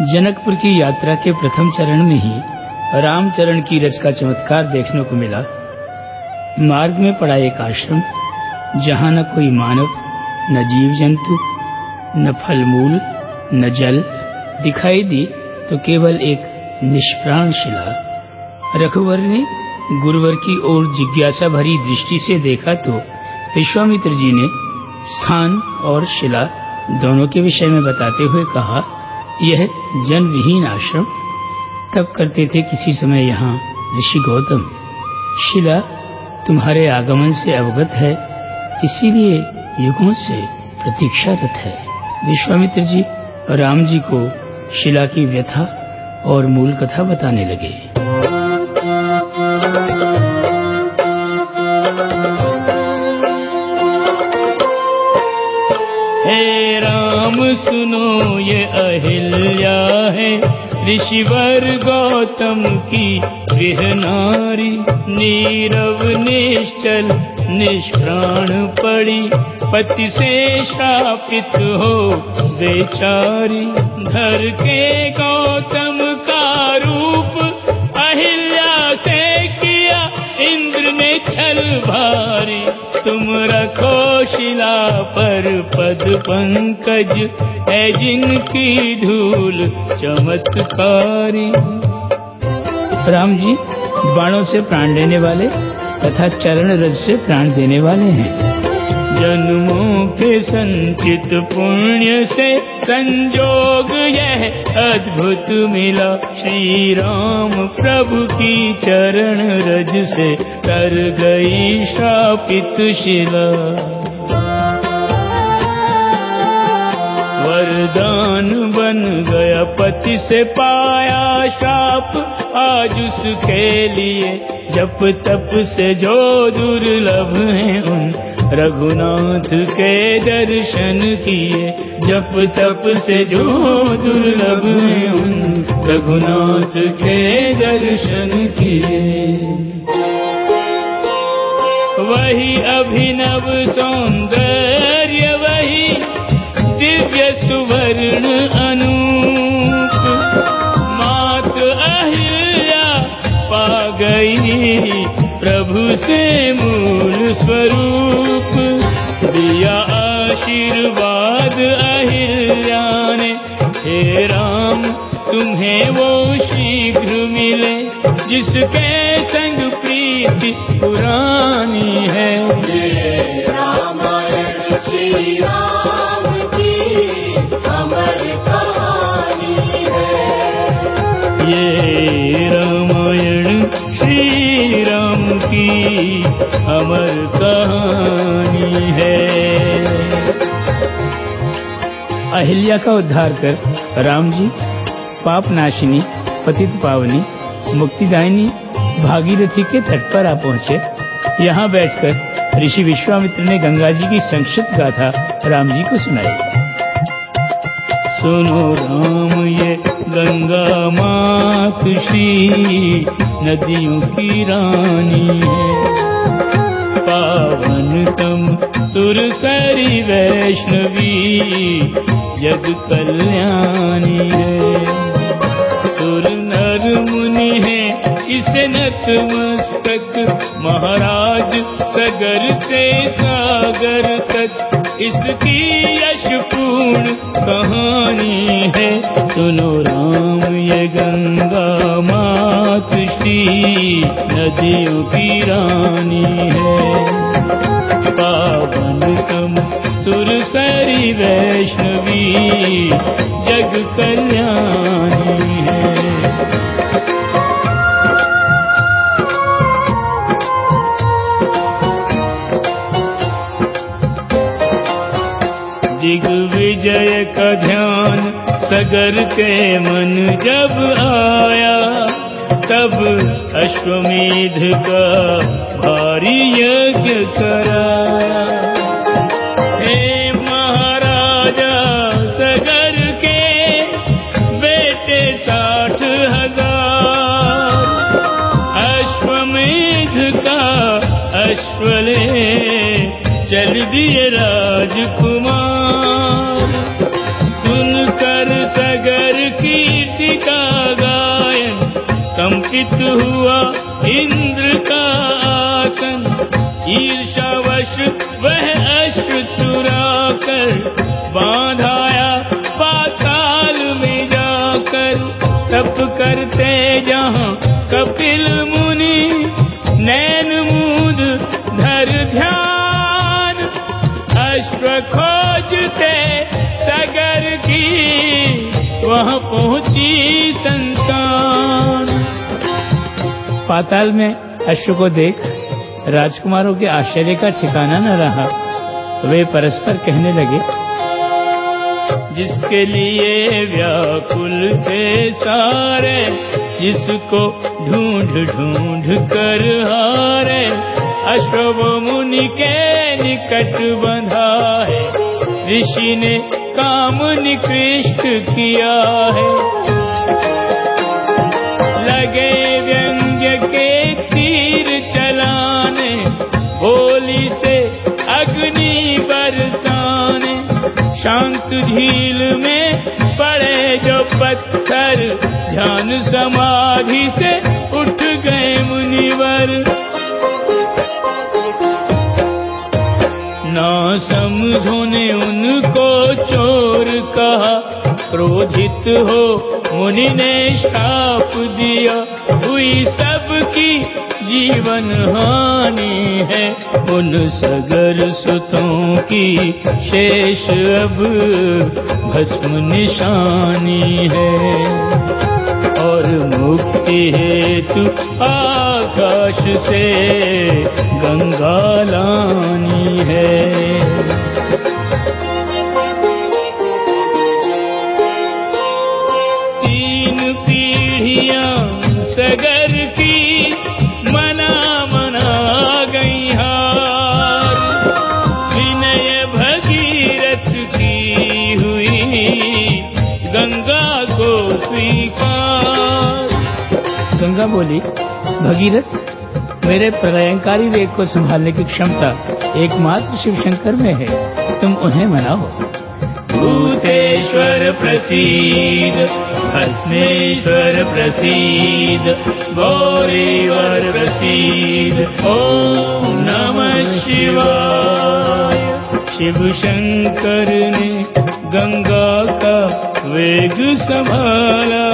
जनकपुर की यात्रा के प्रथम चरण में ही रामचरण की रच का चमत्कार देखने को मिला। मार्ग में पड़ा एक आश्रम, जहाँ न कोई मानव, न जीव जंतु, न फल मूल न जल दिखाई दी तो केवल एक निष्प्राण शिला। रघुवर ने गुरुवर की ओर जिज्ञासा भरी दृष्टि से देखा तो विश्वामित्र जी ने स्थान और शिला दोनों के विषय में बताते हुए कहा यह जन विहीन आश्रम। तब करते थे किसी समय यहाँ ऋषि गौतम, शिला, तुम्हारे आगमन से अवगत है, इसीलिए युगों से प्रतीक्षारत है। विश्वामित्र जी राम जी को शिला की व्यथा और मूल कथा बताने लगे। हे राम! सुनो, ये अहिल्या है। ऋषिवर गौतम की गृह नारी, नीरव, निश्चल, निष्प्राण पड़ी। पति से शापित हो बेचारी घर के गौतम का रूप अहिल्या से किया, इंद्र ने छल भारी। तुम रखो शिला पर पद पंकज, है जिनकी धूल चमत्कारी। राम जी, बाणों से प्राण लेने वाले तथा चरण रज से प्राण देने वाले हैं। जन्मों के संचित पुण्य से संजोग यह अद्भुत मिला। श्री राम प्रभु की चरण रज से कर गई शापित शिला। वरदान बन गया पति से पाया शाप। आज उसके लिए जप तप से जो दुर्लभ है उन रघुनाथ के दर्शन किए, जप तप से जो दुर्लभ रघुनाथ के दर्शन किए। वही अभिनव सौंदर्य, वही दिव्य सुवर्ण अनूप जिसके संग प्रीति पुरानी है। ये रामायण श्री राम की अमर कहानी है। अहिल्या का उद्धार कर राम जी पाप नाशिनी पतित पावनी मुक्तिदायिनी भागीरथी के तट पर आ पहुँचे। यहाँ बैठकर ऋषि विश्वामित्र ने गंगा जी की संक्षिप्त गाथा राम जी को सुनाई। सुनो राम ये गंगा मात श्री नदियों की रानी है। पावन तम सुरसरी वैष्णवी, जग कल्याणी है। सुर इसे नतमस्तक। महाराज, सगर से सागर तक। इसकी यशपूर्ण कहानी है। सुनो राम, ये गंगा मात श्री नदियों की रानी है। पावन तम सुरसरी वैष्णवी, जग कल्याणी दिग्विजय का ध्यान सगर के मन जब आया तब अश्वमेध का भारी यज्ञ कराया। पुलकित हुआ इंद्र का आसन। ईर्षावश वह अश्व चुरा कर बांधाया पाताल में जाकर। तप करते जहाँ कपिल मुनि, नैन मूद, धर ध्यान। अश्व खोजते सगर की, वहाँ पहुँची संतान। पाताल में अश्व को देख राजकुमारों के आश्चर्य का ठिकाना न रहा। वे परस्पर कहने लगे, जिसके लिए व्याकुल थे सारे, जिसको ढूंढ ढूंढ कर हारे, अश्व मुनि के निकट बंधा है ऋषि ने काम निकृष्ट किया है। पत्थर, ध्यान समाधि से उठ गए मुनिवर। ना समझो ने उनको चोर कहा, क्रोधित हो मुनि ने श्राप दिया। हुई सबकी जीवन हानि है उन सगर सुतों की शेष अब भस्म निशानी है। और मुक्ति हेतु आकाश से गंगा लानी है। स्वीकार। गंगा बोली भगीरथ मेरे प्रलयंकारी वेग को संभालने की क्षमता एकमात्र शिव शंकर में है। तुम उन्हें मनाओ। भूतेश्वर प्रसीद भस्मेश्वर प्रसीद गौरीवर प्रसीद। ओम नमः शिवाय। शिव शंकर ने गंगा का वेग संभाला,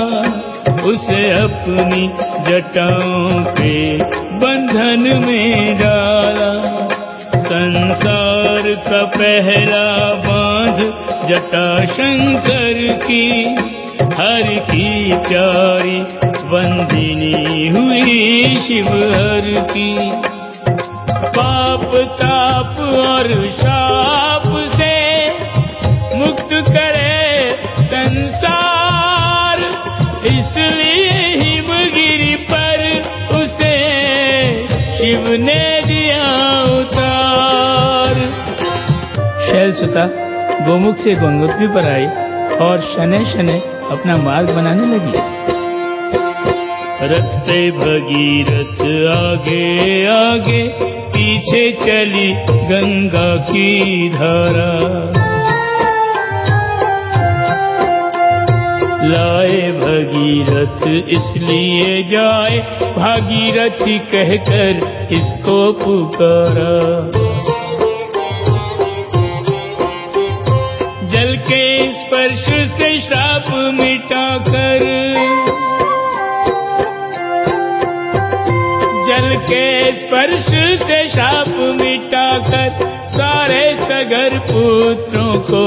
उसे अपनी जटाओं के बंधन में डाला। संसार का पहला बाँध जटा शंकर की, हर की प्यारी बंदिनी हुई शिव हर की। पाप, ताप और शाप सुता गोमुख से गंगोत्री पर आई और शनै शनै अपना मार्ग बनाने लगी। रखते भगीरथ आगे आगे, पीछे चली गंगा की धारा। लाए भगीरथ, इसलिए जाए, भागीरथी कहकर इसको पुकारा। स्पर्श से श्राप मिटाकर जल के स्पर्श से शाप मिटाकर सारे सगर पुत्रों को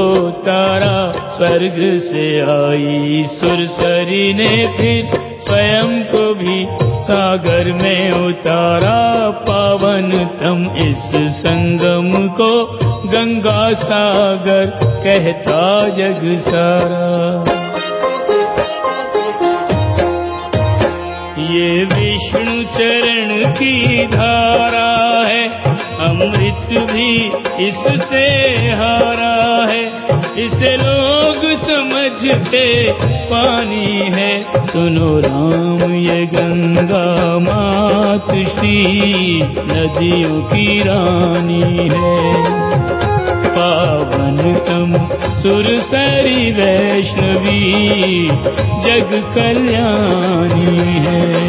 तारा स्वर्ग से आई सुरसरी ने फिर स्वयं को भी सागर में उतारा पावन, तम इस संगम को गंगा सागर कहता जग सारा। ये विष्णु चरण की धारा है, अमृत भी इससे हारा है। इसे लोग समझते पानी है। सुनो राम, ये गंगा मात श्री, नदियों की रानी है। पावन तम सुरसरी वैष्णवी, जग कल्याणी है।